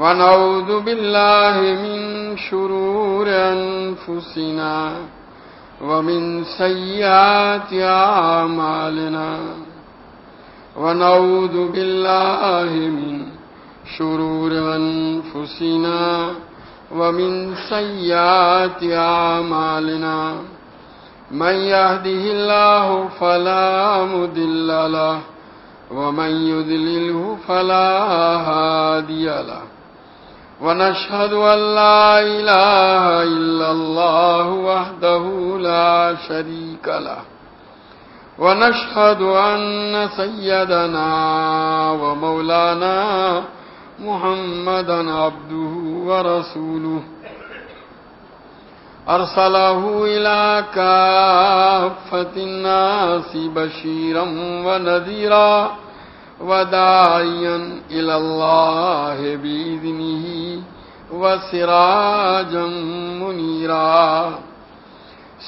ونعوذ بالله من شرور أنفسنا ومن سيئات أعمالنا. ونعوذ بالله من شرور أنفسنا ومن سيئات أعمالنا. من يهده الله فلا مدل له، ومن يذلله فلا هادي له. ونشهد أن لا إله إلا الله وحده لا شريك له. ونشهد أن سيدنا ومولانا محمدا عبده ورسوله. أرسله إلى كافة الناس بشيرا ونذيرا. وداعيا إلى الله بإذنه وسراجا منيرا.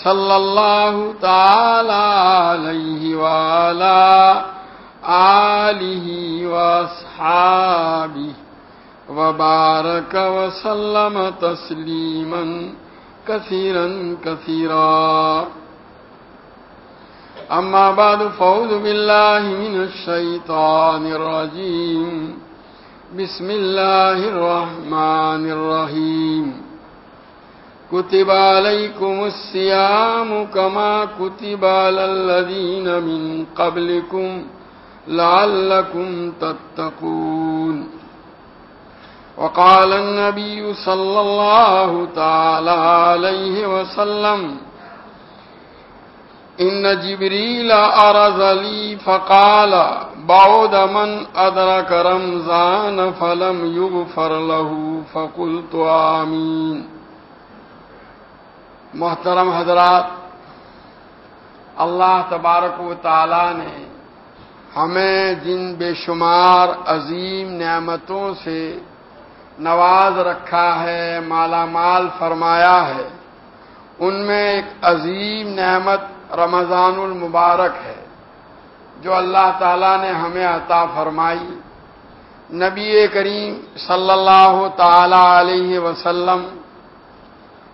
صلى الله تعالى عليه وعلى آله وأصحابه وبارك وسلم تسليما كثيرا كثيرا. أما بعد فوض بالله من الشيطان الرجيم. بسم الله الرحمن الرحيم. كتب عليكم السيام كما كتب على الذين من قبلكم لعلكم تتقون. وقال النبي صلى الله تعالى عليه وسلم إن جبريل أرز لي فقال بعد من أدرك رمضان فلم يغفر له فقلت آمين. محترم حضرات، اللہ تبارک و تعالی نے ہمیں جن بے شمار عظیم نعمتوں سے نواز رکھا ہے، مالا مال فرمایا ہے، ان میں ایک عظیم نعمت رمضان المبارک ہے، جو اللہ تعالیٰ نے ہمیں عطا فرمائی۔ نبی کریم صلی اللہ تعالی علیہ وسلم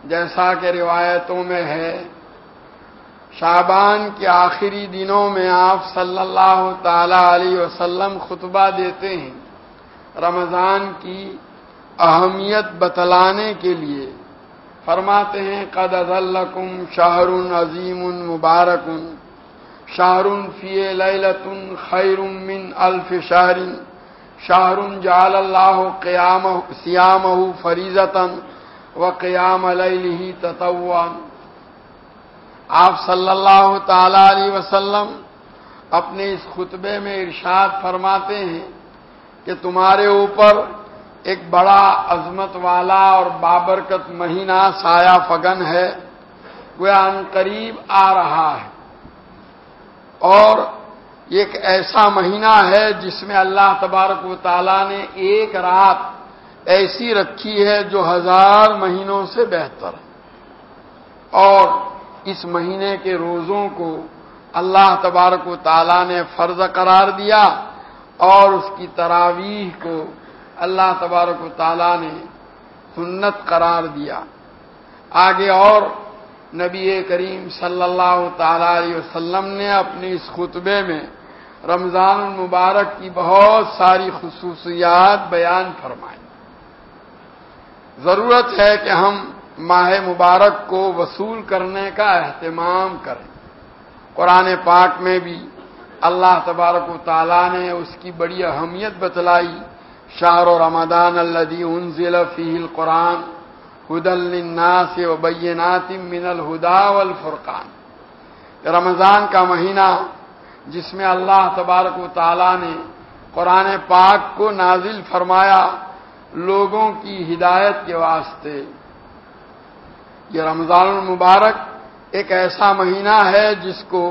جیسا کہ روایتوں میں ہے شابان کے آخری دنوں میں آپ صلی اللہ تعالی علیہ وسلم خطبہ دیتے ہیں، رمضان کی اہمیت بتلانے کے لیے۔ فرماتے ہیں، قد ازلکم شاہر عظیم مبارک شاہر فی لیلت خیر من الف شہر شاہر جعل اللہ قیام سیام فریضتاً و قیام علیہ تطوان آپ صلی اللہ تعالی علیہ وسلم اپنے اس خطبے میں ارشاد فرماتے ہیں کہ تمہارے اوپر ایک بڑا عظمت والا اور بابرکت مہینہ سایہ فگن ہے ان قریب آ رہا ہے۔ اور ایک ایسا مہینہ ہے جس میں اللہ تبارک و تعالیٰ نے ایک رات ایسی رکھی ہے جو ہزار مہینوں سے بہتر ہے۔ اور اس مہینے کے روزوں کو اللہ تبارک و تعالیٰ نے فرض قرار دیا اور اس کی تراویح کو اللہ تبارک و تعالیٰ نے سنت قرار دیا۔ آگے اور نبی کریم صلی اللہ تعالی علیہ وسلم نے اپنے اس خطبے میں رمضان المبارک کی بہت ساری خصوصیات بیان فرمائی۔ ضرورت ہے کہ ہم ماہ مبارک کو وصول کرنے کا اہتمام کریں۔ قرآن پاک میں بھی اللہ تبارک و تعالیٰ نے اس کی بڑی اہمیت بتلائی۔ شاہ رمضان الدی انزل فی القرآن حد الناس و بینات من الہدا والفرقان. رمضان کا مہینہ جس میں اللہ تبارک و تعالیٰ نے قرآن پاک کو نازل فرمایا لوگوں کی ہدایت کے واسطے. یہ رمضان المبارک ایک ایسا مہینہ ہے جس کو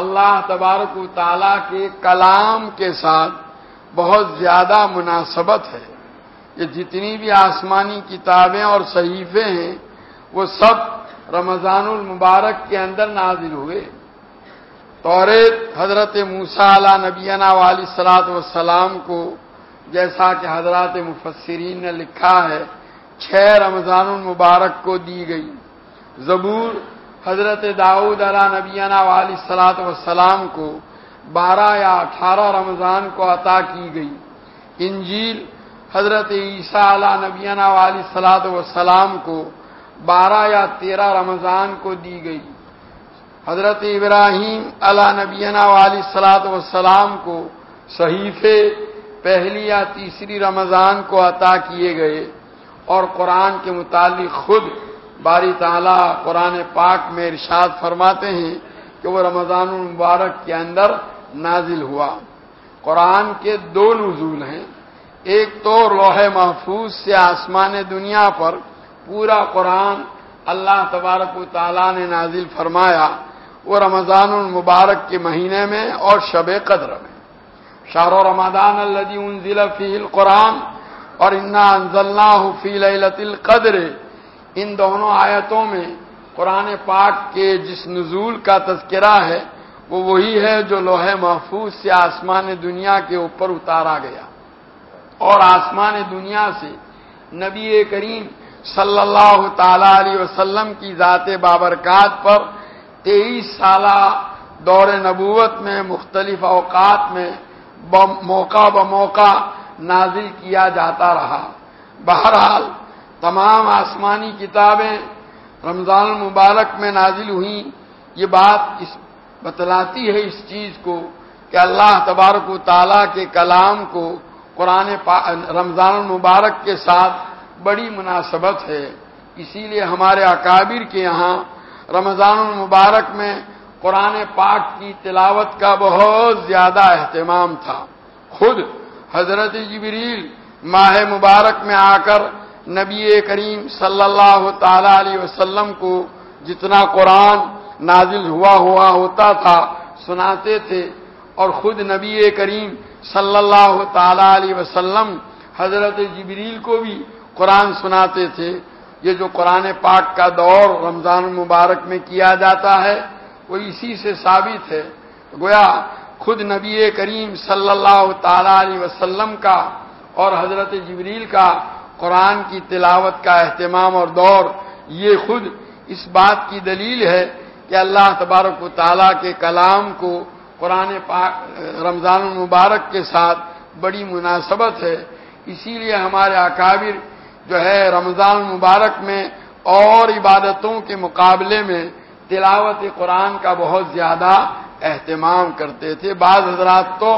اللہ تبارک و تعالی کے کلام کے ساتھ بہت زیادہ مناسبت ہے یہ جتنی بھی آسمانی کتابیں اور صحیفے ہیں، وہ سب رمضان المبارک کے اندر نازل ہوئے توریت حضرت موسا علیہ نبینا والی سلاط وسلام کو جیسا کہ حضرات مفسرین نے لکھا ہے، چھ رمضان المبارک کو دی گئی۔ زبور حضرت داؤد علیہ نبینا والی سلاط وسلام کو بارہ یا اٹھارہ رمضان کو عطا کی گئی۔ انجیل حضرت عیسیٰ علیہ نبینا والی سلاط وسلام کو بارہ یا تیرہ رمضان کو دی گئی۔ حضرت ابراہیم علا نبینا والی سلاط وسلام کو صحیفے پہلی یا تیسری رمضان کو عطا کیے گئے اور قرآن کے متعلق خود باری تعالیٰ قرآن پاک میں ارشاد فرماتے ہیں کہ وہ رمضان المبارک کے اندر نازل ہوا۔ قرآن کے دو نزول ہیں۔ ایک تو لوہے محفوظ سے آسمان دنیا پر پورا قرآن اللہ تبارک و تعالیٰ نے نازل فرمایا، وہ رمضان المبارک کے مہینے میں اور شب قدر میں۔ شاہ رمضان انزل فی القرآن اور انا انزلنا فی لت القدر۔ ان دونوں آیتوں میں قرآن پاک کے جس نزول کا تذکرہ ہے وہ وہی ہے جو لوہے محفوظ سے آسمان دنیا کے اوپر اتارا گیا۔ اور آسمان دنیا سے نبی کریم صلی اللہ تعالی علیہ وسلم کی ذات بابرکات پر تیئیس سالہ دور نبوت میں مختلف اوقات میں موقع بموقع نازل کیا جاتا رہا۔ بہرحال تمام آسمانی کتابیں رمضان المبارک میں نازل ہوئیں۔ یہ بات اس بتلاتی ہے اس چیز کو کہ اللہ تبارک و تعالیٰ کے کلام کو قرآن رمضان المبارک کے ساتھ بڑی مناسبت ہے۔ اسی لیے ہمارے اکابر کے یہاں رمضان المبارک میں قرآن پاک کی تلاوت کا بہت زیادہ اہتمام تھا۔ خود حضرت جبریل ماہ مبارک میں آ کر نبی کریم صلی اللہ تعالی علیہ وسلم کو جتنا قرآن نازل ہوا ہوا ہوتا تھا، سناتے تھے۔ اور خود نبی کریم صلی اللہ تعالی علیہ وسلم حضرت جبریل کو بھی قرآن سناتے تھے۔ یہ جو قرآن پاک کا دور رمضان المبارک میں کیا جاتا ہے، وہ اسی سے ثابت ہے۔ گویا خود نبی کریم صلی اللہ تعالی علیہ وسلم کا اور حضرت جبریل کا قرآن کی تلاوت کا اہتمام اور دور، یہ خود اس بات کی دلیل ہے کہ اللہ تبارک و تعالیٰ کے کلام کو قرآن پاک، رمضان المبارک کے ساتھ بڑی مناسبت ہے۔ اسی لیے ہمارے اکابر جو ہے رمضان المبارک میں اور عبادتوں کے مقابلے میں تلاوت قرآن کا بہت زیادہ اہتمام کرتے تھے۔ بعض حضرات تو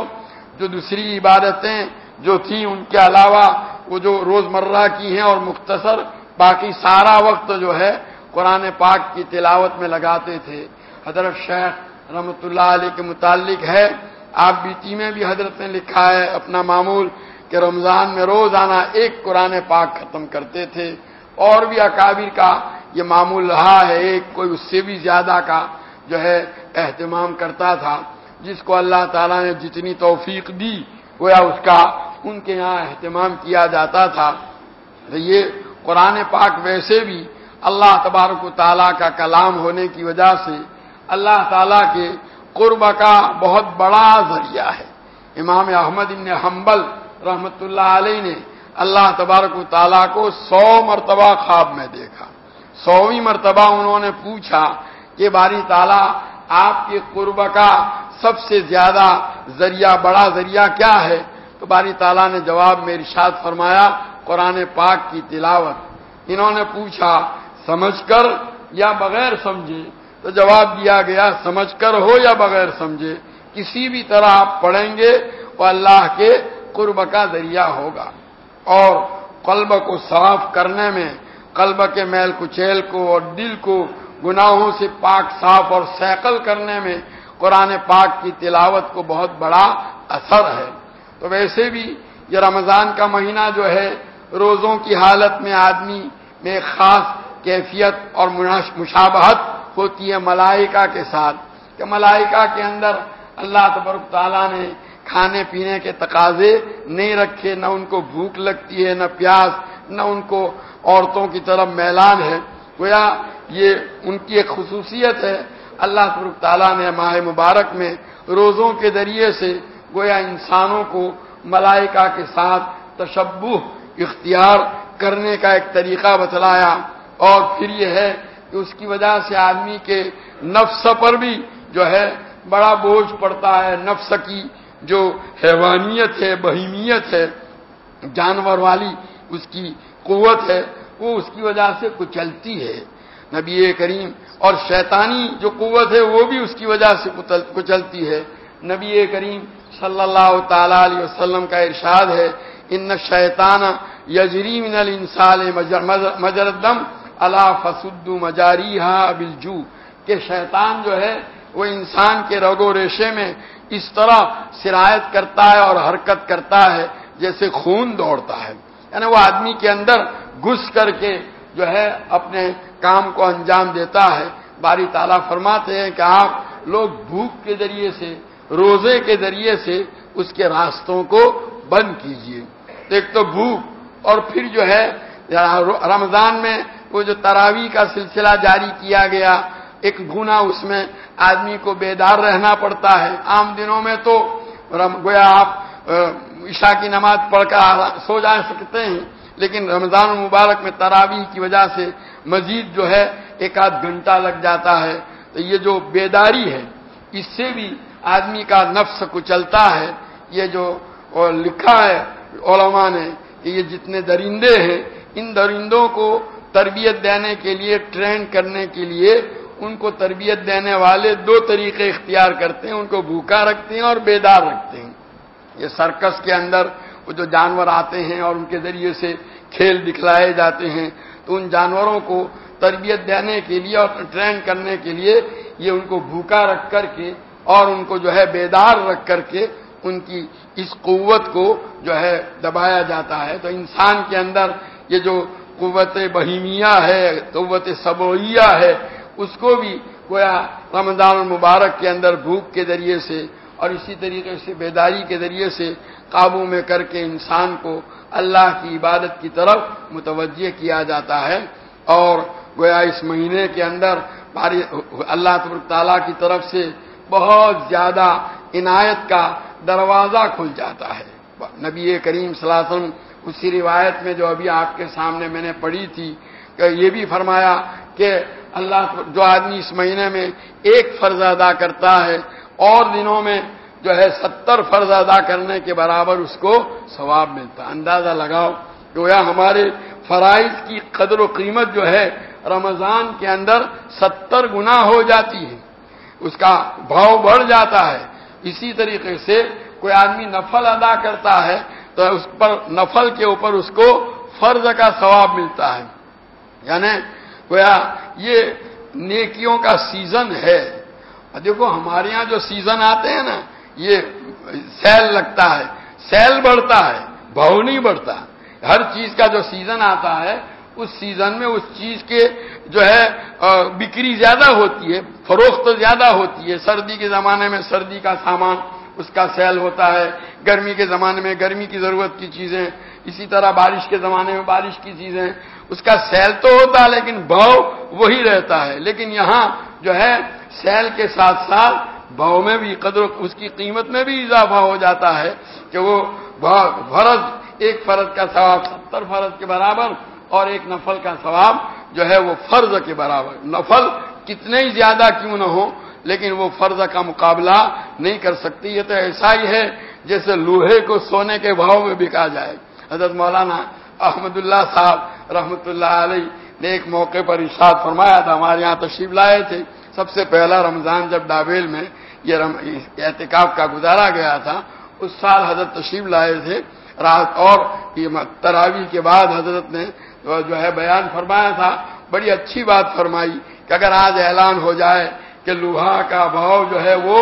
جو دوسری عبادتیں جو تھیں، ان کے علاوہ وہ جو روز مرہ کی ہیں اور مختصر، باقی سارا وقت جو ہے قرآن پاک کی تلاوت میں لگاتے تھے۔ حضرت شیخ رحمۃ اللہ علیہ کے متعلق ہے۔ آپ بیتی میں بھی حضرت نے لکھا ہے۔ اپنا معمول کہ رمضان میں روز آنا ایک قرآن پاک ختم کرتے تھے۔ اور بھی اکابر کا یہ معمول رہا ہے۔ ایک کوئی اس سے بھی زیادہ کا جو ہے اہتمام کرتا تھا۔ جس کو اللہ تعالیٰ نے جتنی توفیق دی، گویا اس کا ان کے یہاں اہتمام کیا جاتا تھا۔ یہ قرآن پاک ویسے بھی اللہ تبارک و تعالیٰ کا کلام ہونے کی وجہ سے اللہ تعالیٰ کے قرب کا بہت بڑا ذریعہ ہے۔ امام احمد ابن حنبل رحمت اللہ علیہ نے اللہ تبارک و تعالیٰ کو سو مرتبہ خواب میں دیکھا۔ سوویں مرتبہ انہوں نے پوچھا کہ باری تعالیٰ، آپ کے قرب کا سب سے زیادہ ذریعہ، بڑا ذریعہ کیا ہے؟ تو باری تعالیٰ نے جواب میں ارشاد فرمایا، قرآن پاک کی تلاوت۔ انہوں نے پوچھا سمجھ کر یا بغیر سمجھے تو جواب دیا گیا سمجھ کر ہو یا بغیر سمجھے کسی بھی طرح آپ پڑھیں گے وہ اللہ کے قرب کا ذریعہ ہوگا اور قلب کو صاف کرنے میں قلب کے میل کچیل کو اور دل کو گناہوں سے پاک صاف اور سیکل کرنے میں قرآن پاک کی تلاوت کو بہت بڑا اثر ہے۔ تو ویسے بھی یہ رمضان کا مہینہ جو ہے، روزوں کی حالت میں آدمی میں خاص کیفیت اور مشابہت ہوتی ہے ملائکہ کے ساتھ، کہ ملائکہ کے اندر اللہ تبرک تعالیٰ نے کھانے پینے کے تقاضے نہیں رکھے، نہ ان کو بھوک لگتی ہے، نہ پیاس، نہ ان کو عورتوں کی طرف میلان ہے۔ گویا یہ ان کی ایک خصوصیت ہے۔ اللہ تبرک تعالیٰ نے ماہ مبارک میں روزوں کے ذریعے سے گویا انسانوں کو ملائکہ کے ساتھ تشبہ، اختیار کرنے کا ایک طریقہ بتلایا۔ اور پھر یہ ہے کہ اس کی وجہ سے آدمی کے نفس پر بھی جو ہے بڑا بوجھ پڑتا ہے، نفس کی جو حیوانیت ہے، بہیمیت ہے، جانور والی اس کی قوت ہے، وہ اس کی وجہ سے کچلتی ہے۔ نبی کریم اور شیطانی جو قوت ہے، وہ بھی اس کی وجہ سے کچلتی ہے۔ نبی کریم صلی اللہ تعالی علیہ وسلم کا ارشاد ہے، ان شیطان یجری من الانسان مجردم اللہ فسد مجاری بلجو کہ شیطان جو ہے وہ انسان کے رگ و ریشے میں اس طرح سرایت کرتا ہے اور حرکت کرتا ہے جیسے خون دوڑتا ہے۔ یعنی وہ آدمی کے اندر گھس کر کے جو ہے اپنے کام کو انجام دیتا ہے۔ باری تعالیٰ فرماتے ہیں کہ آپ لوگ بھوک کے ذریعے سے، روزے کے ذریعے سے اس کے راستوں کو بند کیجیے ایک تو بھوک اور پھر جو ہے، رمضان میں وہ جو تراوی کا سلسلہ جاری کیا گیا، ایک گنا اس میں آدمی کو بیدار رہنا پڑتا ہے۔ عام دنوں میں تو گویا آپ عشاء کی نماز پڑھ کر سو جا سکتے ہیں، لیکن رمضان مبارک میں تراویح کی وجہ سے مزید جو ہے ایک آدھ گھنٹہ لگ جاتا ہے۔ تو یہ جو بیداری ہے، اس سے بھی آدمی کا نفس کچلتا ہے۔ یہ جو لکھا ہے، علماء نے، کہ یہ جتنے درندے ہیں، ان درندوں کو تربیت دینے کے لیے، ٹرین کرنے کے لیے ان کو تربیت دینے والے دو طریقے اختیار کرتے ہیں، ان کو بھوکا رکھتے ہیں اور بیدار رکھتے ہیں۔ یہ سرکس کے اندر وہ جو جانور آتے ہیں اور ان کے ذریعے سے کھیل دکھلائے جاتے ہیں، تو ان جانوروں کو تربیت دینے کے لیے اور ٹرین کرنے کے لیے یہ ان کو بھوکا رکھ کر کے اور ان کو جو ہے بیدار رکھ کر کے ان کی اس قوت کو جو ہے دبایا جاتا ہے۔ تو انسان کے اندر یہ جو قوت بہیمیا ہے، قوت سبویہ ہے۔ اس کو بھی گویا رمضان المبارک کے اندر بھوک کے ذریعے سے اور اسی طریقے سے بیداری کے ذریعے سے قابو میں کر کے انسان کو اللہ کی عبادت کی طرف متوجہ کیا جاتا ہے۔ اور گویا اس مہینے کے اندر اللہ تبرک تعالیٰ کی طرف سے بہت زیادہ عنایت کا دروازہ کھل جاتا ہے۔ نبی کریم صلی اللہ علیہ وسلم اسی روایت میں جو ابھی آپ کے سامنے میں نے پڑھی تھی کہ یہ بھی فرمایا کہ اللہ جو آدمی اس مہینے میں ایک فرض ادا کرتا ہے اور دنوں میں جو ہے ستر فرض ادا کرنے کے برابر اس کو ثواب ملتا اندازہ لگاؤ گویا ہمارے فرائض کی قدر و قیمت جو ہے رمضان کے اندر ستر گنا ہو جاتی ہے۔ اس کا بھاؤ بڑھ جاتا ہے۔ اسی طریقے سے کوئی آدمی نفل ادا کرتا ہے تو اس پر نفل کے اوپر اس کو فرض کا ثواب ملتا ہے۔ یعنی گویا یہ نیکیوں کا سیزن ہے۔ دیکھو ہمارے یہاں جو سیزن آتے ہیں نا، یہ سیل لگتا ہے، سیل بڑھتا ہے بہو نہیں بڑھتا ہر چیز کا جو سیزن آتا ہے، اس سیزن میں اس چیز کے جو ہے بکری زیادہ ہوتی ہے، فروخت زیادہ ہوتی ہے۔ سردی کے زمانے میں سردی کا سامان اس کا سیل ہوتا ہے۔ گرمی کے زمانے میں گرمی کی ضرورت کی چیزیں، اسی طرح بارش کے زمانے میں بارش کی چیزیں۔ اس کا سیل تو ہوتا ہے لیکن بھاؤ وہی رہتا ہے۔ لیکن یہاں جو ہے، سیل کے ساتھ ساتھ بھاؤ میں بھی قدر اس کی قیمت میں بھی اضافہ ہو جاتا ہے کہ وہ فرض، ایک فرض کا ثواب ستر فرض کے برابر اور ایک نفل کا ثواب جو ہے وہ فرض کے برابر۔ نفل کتنے ہی زیادہ کیوں نہ ہو لیکن وہ فرض کا مقابلہ نہیں کر سکتی۔ یہ تو ایسا ہی ہے جیسے لوہے کو سونے کے بھاؤ میں بکا جائے۔ حضرت مولانا احمد اللہ صاحب رحمت اللہ علیہ نے ایک موقع پر ارشاد فرمایا تھا، ہمارے یہاں تشریف لائے تھے۔ سب سے پہلا رمضان جب ڈابیل میں یہ احتکاب کا گزارا گیا تھا، اس سال حضرت تشریف لائے تھے۔ رات اور تراوی کے بعد حضرت نے جو ہے بیان فرمایا تھا۔ بڑی اچھی بات فرمائی کہ اگر آج اعلان ہو جائے کہ لوہا کا بھاؤ جو ہے وہ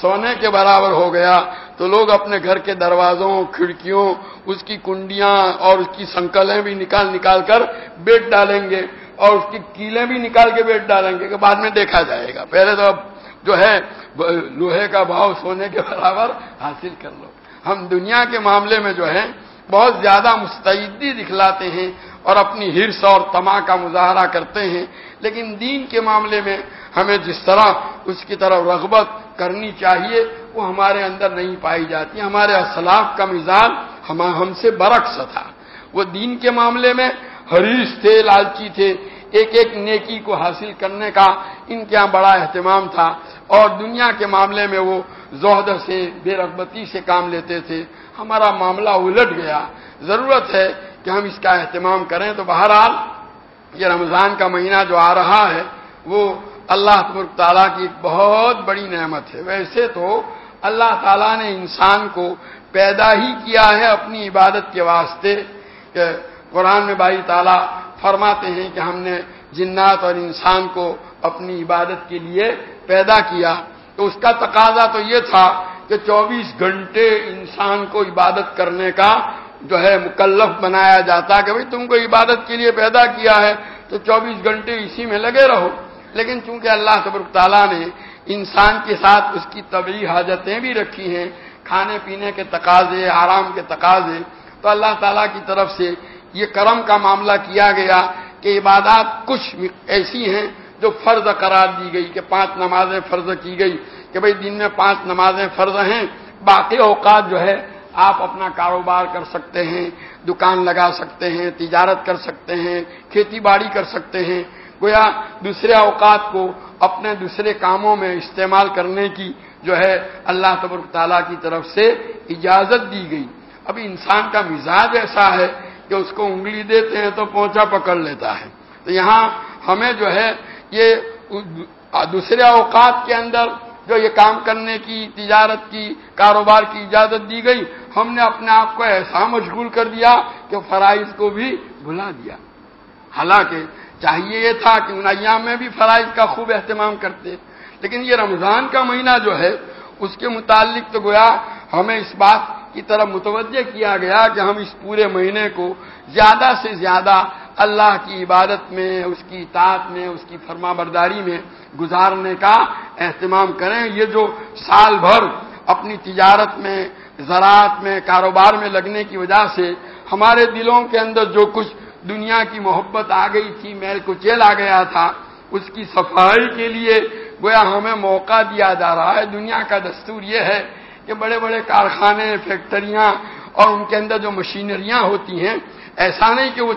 سونے کے برابر ہو گیا۔ تو لوگ اپنے گھر کے دروازوں، کھڑکیوں، اس کی کنڈیاں اور اس کی سنکلیں بھی نکال نکال کر بیٹ ڈالیں گے اور اس کی کیلیں بھی نکال کے بیٹھ ڈالیں گے کہ بعد میں دیکھا جائے گا۔ پہلے تو اب جو ہے لوہے کا بھاؤ سونے کے برابر حاصل کر لو۔ ہم دنیا کے معاملے میں جو ہے بہت زیادہ مستعدی دکھلاتے ہیں اور اپنی ہرس اور تما کا مظاہرہ کرتے ہیں، لیکن دین کے معاملے میں ہمیں جس طرح اس کی طرف رغبت کرنی چاہیے، وہ ہمارے اندر نہیں پائی جاتی۔ ہمارے اسلاف کا مزاج ہم سے برعکس تھا۔ وہ دین کے معاملے میں حریث تھے، لالچی تھے۔ ایک ایک نیکی کو حاصل کرنے کا ان کے یہاں بڑا اہتمام تھا۔ اور دنیا کے معاملے میں وہ زہد سے، بے رغبتی سے کام لیتے تھے۔ ہمارا معاملہ الٹ گیا۔ ضرورت ہے کہ ہم اس کا اہتمام کریں۔ تو بہرحال یہ رمضان کا مہینہ جو آ رہا ہے، وہ اللہ تبرک تعالیٰ کی ایک بہت بڑی نعمت ہے۔ ویسے تو اللہ تعالیٰ نے انسان کو پیدا ہی کیا ہے اپنی عبادت کے واسطے۔ کہ قرآن میں بھائی تعالیٰ فرماتے ہیں کہ ہم نے جنات اور انسان کو اپنی عبادت کے لیے پیدا کیا۔ تو اس کا تقاضا تو یہ تھا کہ چوبیس گھنٹے انسان کو عبادت کرنے کا جو ہے مکلف بنایا جاتا کہ بھائی تم کو عبادت کے لیے پیدا کیا ہے تو چوبیس گھنٹے اسی میں لگے رہو۔ لیکن چونکہ اللہ تبرک تعالیٰ نے انسان کے ساتھ اس کی طبی حاجتیں بھی رکھی ہیں، کھانے پینے کے تقاضے، آرام کے تقاضے، تو اللہ تعالیٰ کی طرف سے یہ کرم کا معاملہ کیا گیا کہ عبادات کچھ ایسی ہیں جو فرض قرار دی گئی کہ پانچ نمازیں فرض کی گئی کہ بھئی دن میں پانچ نمازیں فرض ہیں، باقی اوقات جو ہے آپ اپنا کاروبار کر سکتے ہیں، دکان لگا سکتے ہیں، تجارت کر سکتے ہیں، کھیتی باڑی کر سکتے ہیں۔ گویا دوسرے اوقات کو اپنے دوسرے کاموں میں استعمال کرنے کی جو ہے اللہ تبرک تعالیٰ کی طرف سے اجازت دی گئی۔ ابھی انسان کا مزاج ایسا ہے کہ اس کو انگلی دیتے ہیں تو پہنچا پکڑ لیتا ہے۔ تو یہاں ہمیں جو ہے یہ دوسرے اوقات کے اندر جو یہ کام کرنے کی، تجارت کی، کاروبار کی اجازت دی گئی۔ ہم نے اپنے آپ کو ایسا مشغول کر دیا کہ فرائض کو بھی بھلا دیا۔ حالانکہ چاہیے یہ تھا کہ ان ایام میں بھی فرائض کا خوب اہتمام کرتے۔ لیکن یہ رمضان کا مہینہ جو ہے، اس کے متعلق تو گویا ہمیں اس بات کی طرف متوجہ کیا گیا کہ ہم اس پورے مہینے کو زیادہ سے زیادہ اللہ کی عبادت میں، اس کی اطاعت میں، اس کی فرما برداری میں گزارنے کا اہتمام کریں۔ یہ جو سال بھر اپنی تجارت میں، زراعت میں، کاروبار میں لگنے کی وجہ سے ہمارے دلوں کے اندر جو کچھ دنیا کی محبت آ گئی تھی میل کو چیل آ گیا تھا۔ اس کی صفائی کے لیے گویا ہمیں موقع دیا جا رہا ہے۔ دنیا کا دستور یہ ہے کہ بڑے بڑے کارخانے، فیکٹریاں اور ان کے اندر جو مشینریاں ہوتی ہیں، ایسا نہیں کہ وہ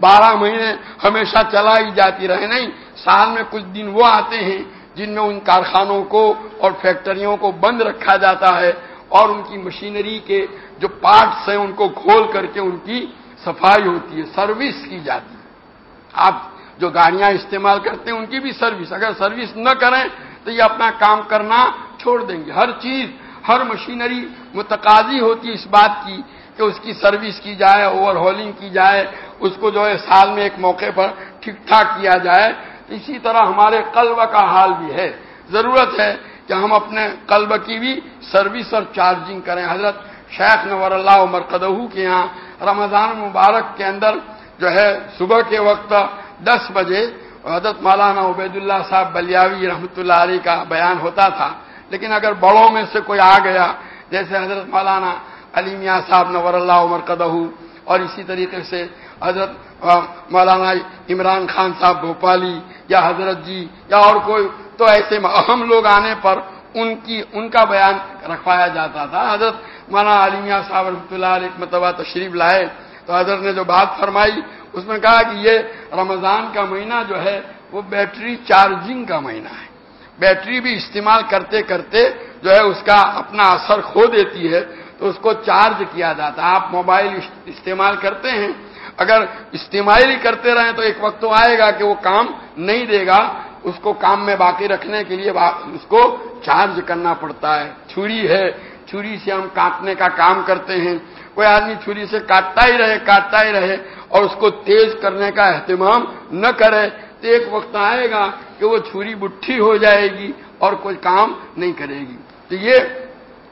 بارہ مہینے ہمیشہ چلائی جاتی رہے، نہیں۔ سال میں کچھ دن وہ آتے ہیں جن میں ان کارخانوں کو اور فیکٹریوں کو بند رکھا جاتا ہے اور ان کی مشینری کے جو پارٹس ہیں، ان کو کھول کر کے ان کی صفائی ہوتی ہے، سروس کی جاتی ہے۔ آپ جو گاڑیاں استعمال کرتے ہیں، ان کی بھی سروس۔ اگر سروس نہ کریں تو یہ اپنا کام کرنا چھوڑ دیں گے۔ ہر چیز، ہر مشینری متقاضی ہوتی ہے اس بات کی کہ اس کی سروس کی جائے، اوور ہولنگ کی جائے، اس کو جو ہے سال میں ایک موقع پر ٹھیک ٹھاک کیا جائے۔ اسی طرح ہمارے قلب کا حال بھی ہے۔ ضرورت ہے کہ ہم اپنے قلب کی بھی سروس اور چارجنگ کریں۔ حضرت شیخ نور اللہ مرکدہ کے یہاں رمضان مبارک کے اندر جو ہے صبح کے وقت دس بجے حضرت مولانا عبید اللہ صاحب بلیاوی رحمۃ اللہ علیہ کا بیان ہوتا تھا۔ لیکن اگر بڑوں میں سے کوئی آ گیا، جیسے حضرت مولانا علی میاں صاحب نور اللہ عمر قدہ اور اسی طریقے سے حضرت مولانا عمران خان صاحب بھوپالی یا حضرت جی یا اور کوئی، تو ایسے اہم لوگ آنے پر ان کی ان کا بیان رکھوایا جاتا تھا۔ حضرت مولانا علی صاحب رحمۃ اللہ علیہ مرتبہ تشریف لائے تو حضرت نے جو بات فرمائی، اس میں کہا کہ یہ رمضان کا مہینہ جو ہے، وہ بیٹری چارجنگ کا مہینہ ہے۔ بیٹری بھی استعمال کرتے کرتے جو ہے، اس کا اپنا اثر کھو دیتی ہے، تو اس کو چارج کیا جاتا ہے۔ آپ موبائل استعمال کرتے ہیں، اگر استعمال ہی کرتے رہیں تو ایک وقت تو آئے گا کہ وہ کام نہیں دے گا۔ اس کو کام میں باقی رکھنے کے لیے اس کو چارج کرنا پڑتا ہے۔ چھری ہے۔ چھری سے ہم کاٹنے کا کام کرتے ہیں۔ کوئی آدمی چھری سے کاٹتا ہی رہے، کاٹتا ہی رہے اور اس کو تیز کرنے کا اہتمام نہ کرے تو ایک وقت آئے گا کہ وہ چھری بٹھی ہو جائے گی اور کوئی کام نہیں کرے گی۔ تو یہ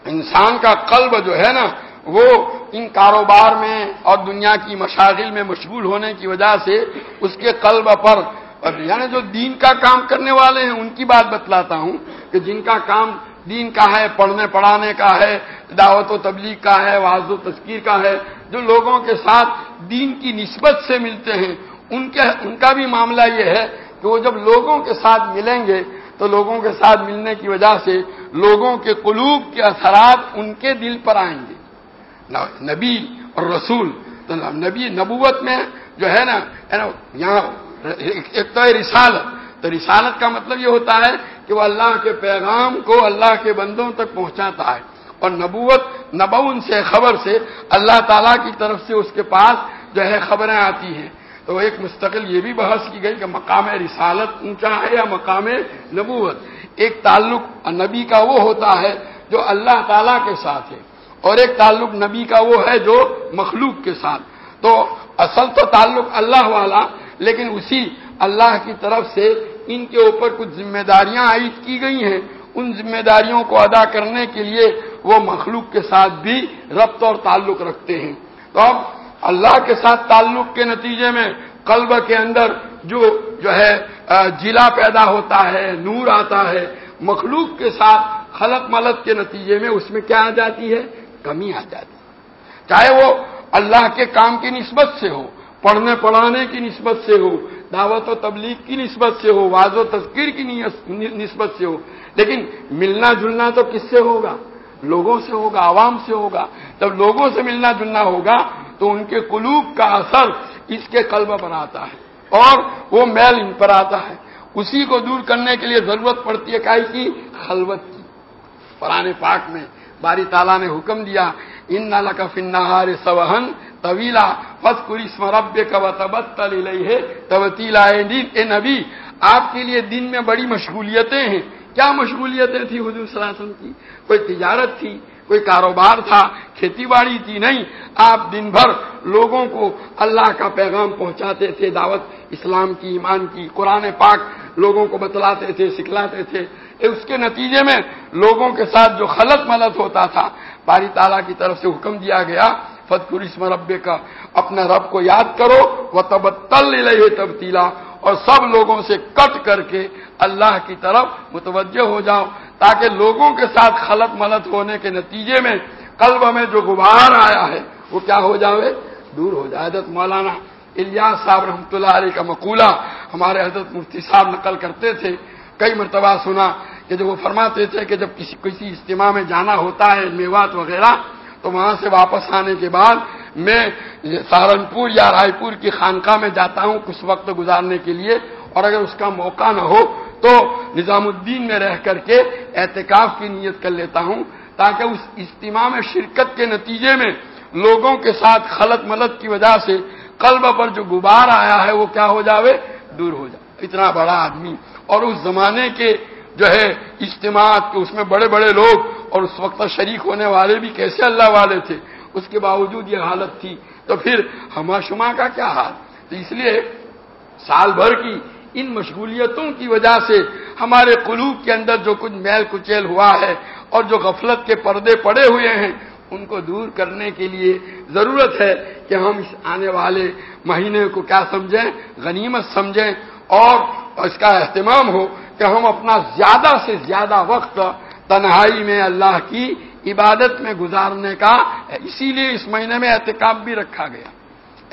انسان کا قلب جو ہے نا، وہ ان کاروبار میں اور دنیا کی مشاغل میں مشغول ہونے کی وجہ سے اس کے قلب پر اور یعنی جو دین کا کام کرنے والے ہیں، ان کی بات بتلاتا ہوں کہ جن کا کام دین کا ہے، پڑھنے، پڑھانے کا ہے، دعوت و تبلیغ کا ہے واض و تذکیر کا ہے، جو لوگوں کے ساتھ دین کی نسبت سے ملتے ہیں، ان کے، ان کا بھی معاملہ یہ ہے کہ وہ جب لوگوں کے ساتھ ملیں گے، تو لوگوں کے ساتھ ملنے کی وجہ سے لوگوں کے قلوب کے اثرات ان کے دل پر آئیں گے۔ نبی اور رسول، تو نبی نبوت میں جو ہے نا، یہاں ایک تو رسالت۔ تو رسالت کا مطلب یہ ہوتا ہے کہ وہ اللہ کے پیغام کو اللہ کے بندوں تک پہنچاتا ہے۔ اور نبوت نبون سے خبر سے اللہ تعالی کی طرف سے اس کے پاس جو ہے خبریں آتی ہیں۔ تو ایک مستقل یہ بھی بحث کی گئی کہ مقام رسالت اونچا ہے یا مقام نبوت۔ ایک تعلق نبی کا وہ ہوتا ہے جو اللہ تعالی کے ساتھ ہے۔ اور ایک تعلق نبی کا وہ ہے جو مخلوق کے ساتھ۔ تو اصل تو تعلق اللہ والا لیکن اسی اللہ کی طرف سے ان کے اوپر کچھ ذمہ داریاں عائد کی گئی ہیں۔ ان ذمہ داریوں کو ادا کرنے کے لیے وہ مخلوق کے ساتھ بھی ربط اور تعلق رکھتے ہیں۔ تو اب اللہ کے ساتھ تعلق کے نتیجے میں قلب کے اندر جو جو ہے جلا پیدا ہوتا ہے، نور آتا ہے، مخلوق کے ساتھ خلط ملت کے نتیجے میں اس میں کیا آ جاتی ہے؟ کمی آ جاتی ہے۔ چاہے وہ اللہ کے کام کی نسبت سے ہو پڑھنے پڑھانے کی نسبت سے ہو، دعوت و تبلیغ کی نسبت سے ہو واض و تذکیر کی نسبت سے ہو، لیکن ملنا جلنا تو کس سے ہوگا؟ لوگوں سے ہوگا، عوام سے ہوگا۔ جب لوگوں سے ملنا جلنا ہوگا تو ان کے قلوب کا اثر اس کے قلب پر آتا ہے اور وہ میل ان پر آتا ہے۔ اسی کو دور کرنے کے لیے ضرورت پڑتی ہے کائی کی؟ خلوت کی۔ قرآن پاک میں باری تعالیٰ نے حکم دیا، ان نالا کا فنہار سوہن طویلا فت قریسم رب کا تبتل ہے تبتیلا اے نبی، آپ کے لیے دن میں بڑی مشغولیتیں ہیں۔ کیا مشغولیتیں تھیں حضور صلی اللہ علیہ وسلم کی؟ کوئی تجارت تھی، کوئی کاروبار تھا، کھیتی باڑی تھی نہیں۔ آپ دن بھر لوگوں کو اللہ کا پیغام پہنچاتے تھے، دعوت اسلام کی، ایمان کی، قرآن پاک لوگوں کو بتلاتے تھے، سکھلاتے تھے اس کے نتیجے میں لوگوں کے ساتھ جو خلط ملت ہوتا تھا، باری تعالیٰ کی طرف سے حکم دیا گیا فتقر اسم رب کا اپنے رب کو یاد کرو وہ تبتل لے تبتیلا، اور سب لوگوں سے کٹ کر کے اللہ کی طرف متوجہ ہو جاؤ، تاکہ لوگوں کے ساتھ خلط ملت ہونے کے نتیجے میں قلب میں جو غبار آیا ہے، وہ کیا ہو جاوے؟ دور ہو جائے۔ حضرت مولانا الیاس صاحب رحمۃ اللہ علیہ کا مقولہ ہمارے حضرت مفتی صاحب نقل کرتے تھے، کئی مرتبہ سنا کہ جب وہ فرماتے تھے کہ جب کسی کسی اجتماع میں جانا ہوتا ہے، میوات وغیرہ تو وہاں سے واپس آنے کے بعد میں سہارنپور یا رائے پور کی خانقاہ میں جاتا ہوں کچھ وقت گزارنے کے لیے اور اگر اس کا موقع نہ ہو تو نظام الدین میں رہ کر کے احتکاف کی نیت کر لیتا ہوں تاکہ اس اجتماع میں شرکت کے نتیجے میں لوگوں کے ساتھ خلط ملت کی وجہ سے قلب پر جو غبار آیا ہے وہ کیا ہو جاوے؟ دور ہو جائے اتنا بڑا آدمی۔ اور اس زمانے کے جو ہے، اجتماعات کے اس میں بڑے بڑے لوگ اور اس وقت شریک ہونے والے بھی کیسے اللہ والے تھے؟ اس کے باوجود یہ حالت تھی۔ تو پھر ہما شما کا کیا حال؟ تو اس لیے سال بھر کی ان مشغولیتوں کی وجہ سے ہمارے قلوب کے اندر جو کچھ میل کچیل ہوا ہے اور جو غفلت کے پردے پڑے ہوئے ہیں، ان کو دور کرنے کے لیے ضرورت ہے کہ ہم اس آنے والے مہینے کو کیا سمجھیں؟ غنیمت سمجھیں اور اس کا اہتمام ہو۔ کہ ہم اپنا زیادہ سے زیادہ وقت تنہائی میں اللہ کی عبادت میں گزارنے کا، اسی لیے اس مہینے میں احتکاب بھی رکھا گیا۔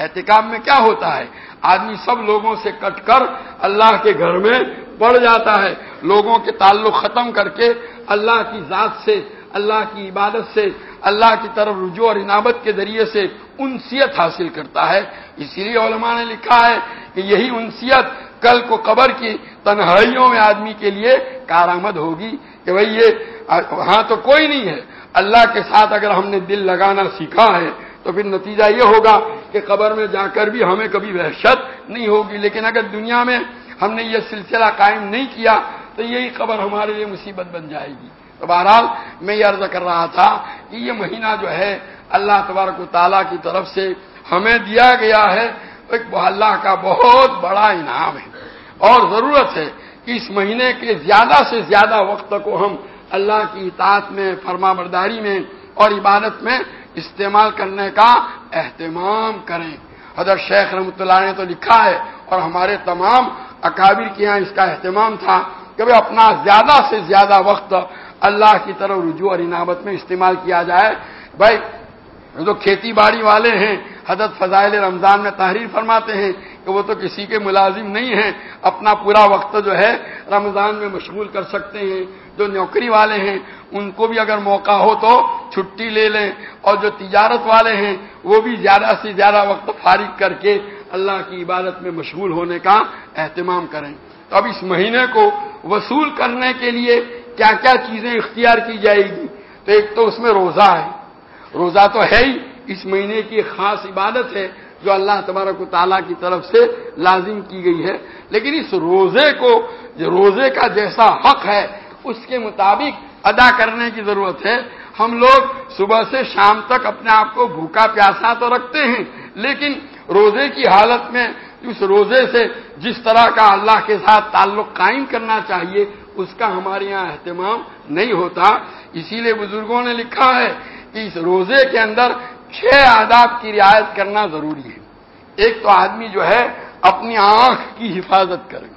احتکاب میں کیا ہوتا ہے؟ آدمی سب لوگوں سے کٹ کر اللہ کے گھر میں بڑھ جاتا ہے۔ لوگوں کے تعلق ختم کر کے اللہ کی ذات سے، اللہ کی عبادت سے، اللہ کی طرف رجوع اور عنابت کے ذریعے سے انسیت حاصل کرتا ہے۔ اسی لیے علماء نے لکھا ہے کہ یہی انسیت کل کو قبر کی تنہائیوں میں آدمی کے لیے کارآمد ہوگی کہ بھائی یہ وہاں تو کوئی نہیں ہے۔ اللہ کے ساتھ اگر ہم نے دل لگانا سیکھا ہے تو پھر نتیجہ یہ ہوگا کہ قبر میں جا کر بھی ہمیں کبھی وحشت نہیں ہوگی۔ لیکن اگر دنیا میں ہم نے یہ سلسلہ قائم نہیں کیا تو یہی قبر ہمارے لیے مصیبت بن جائے گی۔ تو بہرحال میں یہ عرض کر رہا تھا کہ یہ مہینہ جو ہے، اللہ تبارک و تعالیٰ کی طرف سے ہمیں دیا گیا ہے۔ ایک اللہ کا بہت بڑا انعام ہے۔ اور ضرورت ہے کہ اس مہینے کے زیادہ سے زیادہ وقت کو ہم اللہ کی اطاعت میں، فرما برداری میں اور عبادت میں استعمال کرنے کا اہتمام کریں۔ حضرت شیخ رحمۃ اللہ نے تو لکھا ہے اور ہمارے تمام اکابر کے یہاں اس کا اہتمام تھا کہ اپنا زیادہ سے زیادہ وقت اللہ کی طرف رجوع اور انعامت میں استعمال کیا جائے۔ بھائی جو کھیتی باڑی والے ہیں، حضرت فضائل رمضان میں تحریر فرماتے ہیں کہ وہ تو کسی کے ملازم نہیں ہیں، اپنا پورا وقت جو ہے رمضان میں مشغول کر سکتے ہیں۔ جو نوکری والے ہیں، ان کو بھی اگر موقع ہو تو چھٹی لے لیں۔ اور جو تجارت والے ہیں، وہ بھی زیادہ سے زیادہ وقت فارغ کر کے اللہ کی عبادت میں مشغول ہونے کا اہتمام کریں۔ تو اب اس مہینے کو وصول کرنے کے لیے کیا کیا چیزیں اختیار کی جائے گی؟ تو ایک تو اس میں روزہ ہے۔ روزہ تو ہے ہی، اس مہینے کی خاص عبادت ہے جو اللہ تبارک و تعالیٰ کی طرف سے لازم کی گئی ہے۔ لیکن اس روزے کو، جو روزے کا جیسا حق ہے، اس کے مطابق ادا کرنے کی ضرورت ہے۔ ہم لوگ صبح سے شام تک اپنے آپ کو بھوکا پیاسا تو رکھتے ہیں، لیکن روزے کی حالت میں اس روزے سے جس طرح کا اللہ کے ساتھ تعلق قائم کرنا چاہیے، اس کا ہمارے یہاں اہتمام نہیں ہوتا۔ اسی لیے بزرگوں نے لکھا ہے کہ اس روزے کے اندر چھ آداب کی رعایت کرنا ضروری ہے۔ ایک تو آدمی جو ہے اپنی آنکھ کی حفاظت کرے۔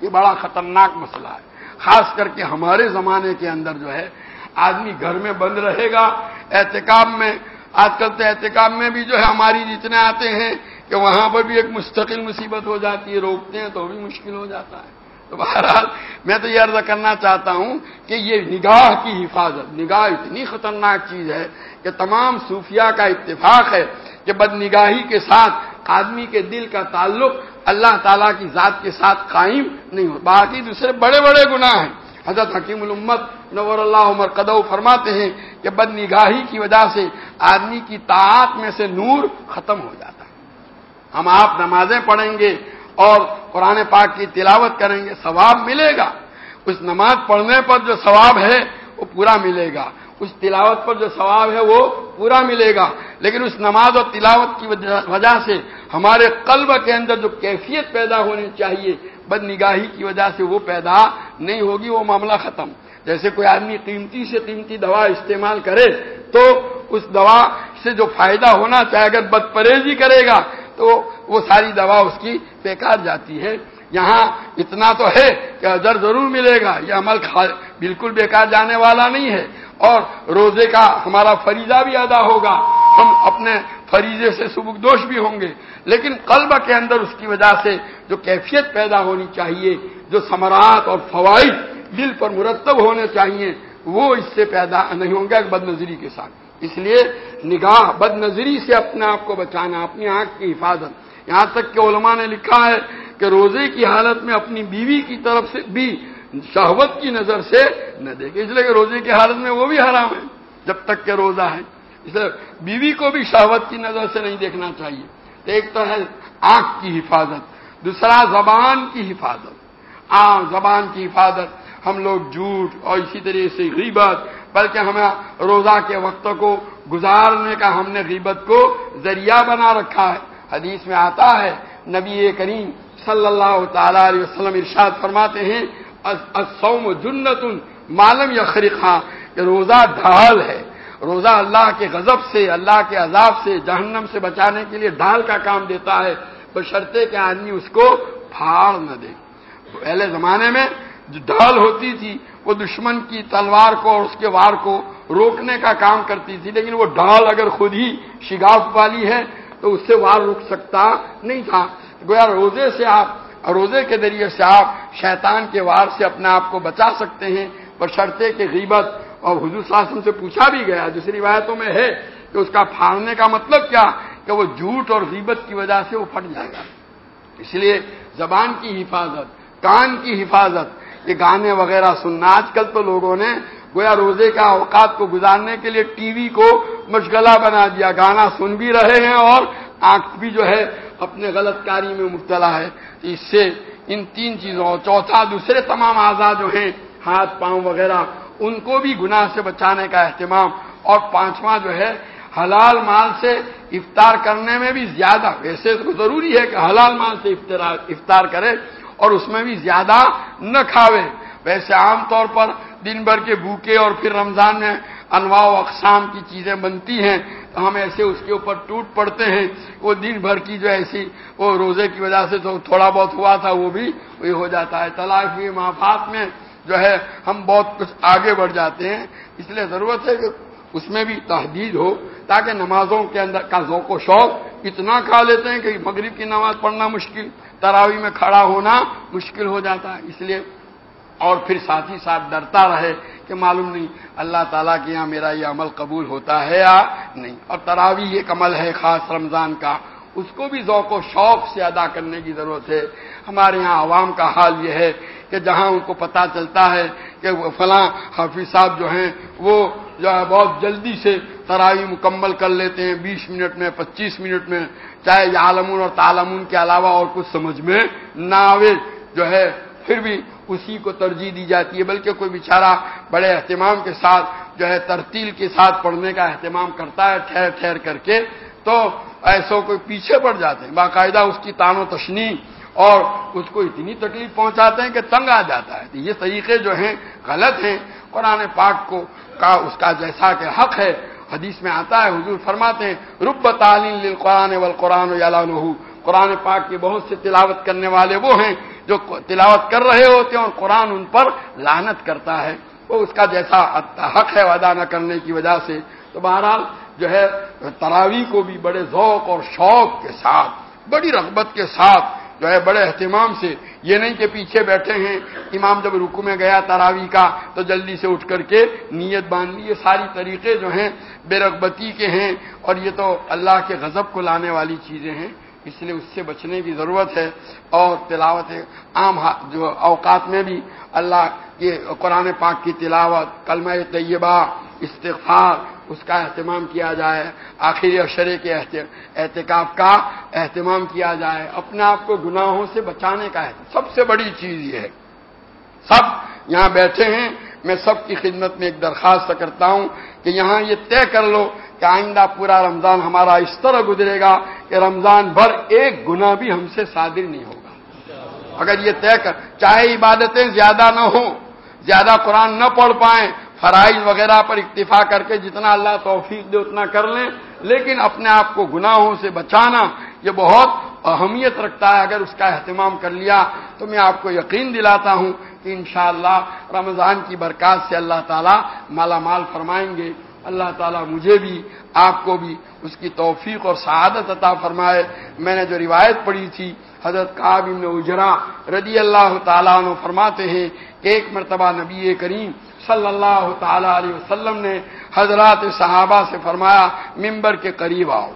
یہ بڑا خطرناک مسئلہ ہے۔ خاص کر کے ہمارے زمانے کے اندر جو ہے، آدمی گھر میں بند رہے گا۔ احتکاب میں، آج کل تو احتکاب میں بھی جو ہے ہماری جتنے آتے ہیں کہ وہاں پر بھی ایک مستقل مصیبت ہو جاتی ہے، روکتے ہیں تو بھی مشکل ہو جاتا ہے۔ تو بہرحال میں تو یہ عرض کرنا چاہتا ہوں کہ یہ نگاہ کی حفاظت، نگاہ اتنی خطرناک چیز ہے کہ تمام صوفیہ کا اتفاق ہے کہ بد نگاہی کے ساتھ آدمی کے دل کا تعلق اللہ تعالیٰ کی ذات کے ساتھ قائم نہیں ہو۔ باقی دوسرے بڑے بڑے گناہ ہیں۔ حضرت حکیم الامت نور اللہ عمر قدو فرماتے ہیں کہ بد نگاہی کی وجہ سے آدمی کی طاعت میں سے نور ختم ہو جاتا ہے۔ ہم آپ نمازیں پڑھیں گے اور قرآن پاک کی تلاوت کریں گے، ثواب ملے گا۔ اس نماز پڑھنے پر جو ثواب ہے، وہ پورا ملے گا۔ اس تلاوت پر جو ثواب ہے، وہ پورا ملے گا۔ لیکن اس نماز اور تلاوت کی وجہ سے ہمارے قلب کے اندر جو کیفیت پیدا ہونی چاہیے بد نگاہی کی وجہ سے وہ پیدا نہیں ہوگی، وہ معاملہ ختم۔ جیسے کوئی آدمی قیمتی سے قیمتی دوا استعمال کرے، تو اس دوا سے جو فائدہ ہونا چاہے، اگر بد پرہیزی کرے گا تو وہ ساری دوا اس کی بیکار جاتی ہے۔ یہاں اتنا تو ہے کہ ادر ضرور ملے گا۔ یہ عمل بالکل بیکار جانے والا نہیں ہے۔ اور روزے کا ہمارا فریضہ بھی ادا ہوگا۔ ہم اپنے فریضے سے سبک دوش بھی ہوں گے۔ لیکن قلب کے اندر اس کی وجہ سے جو کیفیت پیدا ہونی چاہیے، جو ثمرات اور فوائد دل پر مرتب ہونے چاہیے، وہ اس سے پیدا نہیں ہوں گے۔ بد نظری کے ساتھ۔ اس لیے نگاہ بد نظری سے اپنے آپ کو بچانا، اپنی آنکھ کی حفاظت۔ یہاں تک کہ علماء نے لکھا ہے کہ روزے کی حالت میں اپنی بیوی کی طرف سے بھی شہوت کی نظر سے نہ دیکھے۔ اس لیے کہ روزے کی حالت میں وہ بھی حرام ہے، جب تک کہ روزہ ہے۔ اس لیے بیوی کو بھی شہوت کی نظر سے نہیں دیکھنا چاہیے۔ ایک تو ہے آنکھ کی حفاظت، دوسرا زبان کی حفاظت۔ آ زبان کی حفاظت۔ ہم لوگ جھوٹ اور اسی طریقے سے غیبت، بلکہ ہمیں روزہ کے وقت کو گزارنے کا ہم نے غیبت کو ذریعہ بنا رکھا ہے۔ حدیث میں آتا ہے، نبی کریم صلی اللہ تعالی علیہ وسلم ارشاد فرماتے ہیں سوم جنت معلوم یا خریقہ کہ روزہ ڈھال ہے۔ روزہ اللہ کے غضب سے، اللہ کے عذاب سے، جہنم سے بچانے کے لیے ڈھال کا کام دیتا ہے۔ بشرطے کہ آدمی اس کو پھاڑ نہ دے۔ پہلے زمانے میں جو ڈھال ہوتی تھی، وہ دشمن کی تلوار کو اور اس کے وار کو روکنے کا کام کرتی تھی، لیکن وہ ڈھال اگر خود ہی شگاف والی ہے تو اس سے وار رک سکتا نہیں تھا۔ گویا روزے سے آپ، روزے کے ذریعے سے آپ شیطان کے وار سے اپنے آپ کو بچا سکتے ہیں۔ بشرطے کے غیبت، اور حضور صلی اللہ علیہ وسلم سے پوچھا بھی گیا، دوسری روایتوں میں ہے کہ اس کا پھاڑنے کا مطلب کیا؟ کہ وہ جھوٹ اور غیبت کی وجہ سے وہ پھٹ جائے گا۔ اس لیے زبان کی حفاظت، کان کی حفاظت یہ گانے وغیرہ سننا۔ آج کل تو لوگوں نے گویا روزے کا اوقات کو گزارنے کے لیے ٹی وی کو مشغلہ بنا دیا۔ گانا سن بھی رہے ہیں اور آنکھ بھی جو ہے اپنے غلط کاری میں مبتلا ہے۔ اس سے ان تین چیزوں چوتھا، دوسرے تمام آزاد جو ہیں، ہاتھ، پاؤں وغیرہ، ان کو بھی گناہ سے بچانے کا اہتمام۔ اور پانچواں جو ہے، حلال مال سے افطار کرنے میں بھی زیادہ۔ ویسے تو ضروری ہے کہ حلال مال سے افطار کرے۔ اور اس میں بھی زیادہ نہ کھاوے۔ ویسے عام طور پر دن بھر کے بھوکے اور پھر رمضان میں انواع و اقسام کی چیزیں بنتی ہیں، تو ہم ایسے اس کے اوپر ٹوٹ پڑتے ہیں۔ وہ دن بھر کی جو ایسی وہ روزے کی وجہ سے تو تھوڑا بہت ہوا تھا، وہ بھی وہی ہو جاتا ہے۔ طلاق کی مافات میں جو ہے ہم بہت کچھ آگے بڑھ جاتے ہیں۔ اس لیے ضرورت ہے کہ اس میں بھی تحدید ہو، تاکہ نمازوں کے اندر کا ذوق و شوق اتنا کھا لیتے ہیں کہ مغرب کی نماز پڑھنا مشکل۔ تراوی میں کھڑا ہونا مشکل ہو جاتا ہے۔ اس لیے اور پھر ساتھ ہی ساتھ ڈرتا رہے کہ معلوم نہیں اللہ تعالیٰ کے یہاں میرا یہ عمل قبول ہوتا ہے یا نہیں۔ اور تراوی ایک عمل ہے خاص رمضان کا۔ اس کو بھی ذوق و شوق سے ادا کرنے کی ضرورت ہے۔ ہمارے یہاں عوام کا حال یہ ہے کہ جہاں ان کو پتا چلتا ہے کہ فلاں حافظ صاحب جو ہیں، وہ جو ہے بہت جلدی سے تراوی مکمل کر لیتے ہیں۔ بیس منٹ میں، پچیس منٹ میں چاہے عالمون اور تالمون کے علاوہ اور کچھ سمجھ میں نہ آوے، جو ہے، پھر بھی اسی کو ترجیح دی جاتی ہے، بلکہ کوئی بیچارہ بڑے اہتمام کے ساتھ، جو ہے، ترتیل کے ساتھ پڑھنے کا اہتمام کرتا ہے، ٹھہر ٹھہر کر کے، تو ایسو کوئی پیچھے پڑ جاتے ہیں۔ باقاعدہ اس کی تان و تشنی اور اس کو اتنی تکلیف پہنچاتے ہیں کہ تنگ آ جاتا ہے۔ یہ طریقے جو ہیں غلط ہیں۔ قرآن پاک کو کا، اس کا جیسا کہ حق ہے حدیث میں آتا ہے، حضور فرماتے ہیں، رب تعلیم قرآن و قرآن قرآن پاک کے بہت سے تلاوت کرنے والے وہ ہیں جو تلاوت کر رہے ہوتے ہیں اور قرآن ان پر لانت کرتا ہے۔ وہ اس کا جیسا حق ہے ادا نہ کرنے کی وجہ سے۔ تو بہرحال جو ہے تراوی کو بھی بڑے ذوق اور شوق کے ساتھ، بڑی رغبت کے ساتھ جو ہے بڑے اہتمام سے یہ نہیں کہ پیچھے بیٹھے ہیں۔ امام جب رکو میں گیا تراوی کا تو جلدی سے اٹھ کر کے نیت باندھ لی۔ یہ ساری طریقے جو ہیں بے رغبتی کے ہیں اور یہ تو اللہ کے غضب کو لانے والی چیزیں ہیں۔ اس لیے اس سے بچنے کی ضرورت ہے۔ اور تلاوت عام جو اوقات میں بھی اللہ کے قرآن پاک کی تلاوت، کلمہ طیبہ، استغفار اس کا اہتمام کیا جائے، آخری اشرے کے احتکاب کا اہتمام کیا جائے، اپنے آپ کو گناہوں سے بچانے کا ہے۔ سب سے بڑی چیز یہ ہے۔ سب یہاں بیٹھے ہیں، میں سب کی خدمت میں ایک درخواست کرتا ہوں کہ یہاں یہ طے کر لو کہ آئندہ پورا رمضان ہمارا اس طرح گزرے گا کہ رمضان بھر ایک گنا بھی ہم سے صادر نہیں ہوگا۔ اگر یہ طے کر، چاہے عبادتیں زیادہ نہ ہوں، زیادہ قرآن نہ پڑھ پائیں فرائض وغیرہ پر اکتفا کر کے جتنا اللہ توفیق دے اتنا کر لیں۔ لیکن اپنے آپ کو گناہوں سے بچانا یہ بہت اہمیت رکھتا ہے۔ اگر اس کا اہتمام کر لیا تو میں آپ کو یقین دلاتا ہوں کہ انشاءاللہ رمضان کی برکات سے اللہ تعالیٰ مالا مال فرمائیں گے۔ اللہ تعالیٰ مجھے بھی، آپ کو بھی اس کی توفیق اور سعادت عطا فرمائے۔ میں نے جو روایت پڑھی تھی، حضرت ابن اجرا رضی اللہ تعالیٰ عنہ فرماتے ہیں کہ ایک مرتبہ نبی کریم صلی اللہ تعالی علیہ وسلم نے حضرات صحابہ سے فرمایا، ممبر کے قریب آؤ۔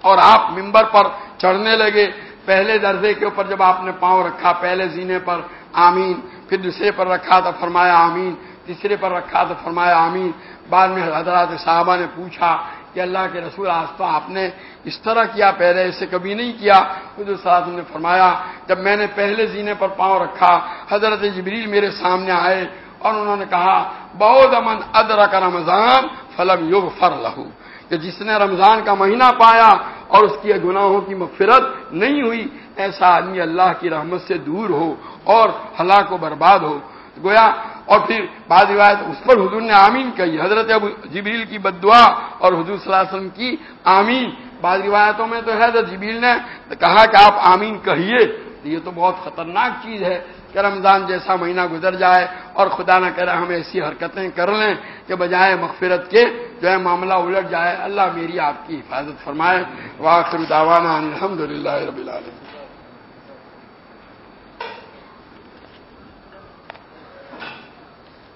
اور آپ ممبر پر چڑھنے لگے۔ پہلے درجے کے اوپر جب آپ نے پاؤں رکھا، پہلے زینے پر آمین، پھر دوسرے پر رکھا تو فرمایا آمین، تیسرے پر رکھا تو فرمایا آمین۔ بعد میں حضرات صحابہ نے پوچھا کہ اللہ کے رسول آج تو آپ نے اس طرح کیا، پہلے اسے کبھی نہیں کیا؟ حضور صاحب نے فرمایا، جب میں نے پہلے زینے پر پاؤں رکھا، حضرت جبریل میرے سامنے آئے اور انہوں نے کہا، بہت امن ادرا کا رمضان فلم یوگ فر لہو. کہ جس نے رمضان کا مہینہ پایا اور اس کی گناہوں کی مغفرت نہیں ہوئی، ایسا آدمی اللہ کی رحمت سے دور ہو اور ہلاک و برباد ہو۔ گویا، اور پھر بعد روایت اس پر حضور نے آمین کہی، حضرت ابو جبریل کی بدعا اور حضور صلی اللہ علیہ وسلم کی آمین۔ بعض روایتوں میں تو ہے، حضرت جبریل نے کہا کہ آپ آمین کہیے، یہ تو بہت خطرناک چیز ہے۔ کہ رمضان جیسا مہینہ گزر جائے اور خدا نہ کرے ہم ایسی حرکتیں کر لیں کہ بجائے مغفرت کے جو ہے معاملہ الٹ جائے، اللہ میری آپ کی حفاظت فرمائے۔ واخر دعوانا الحمد للہ رب العالمین۔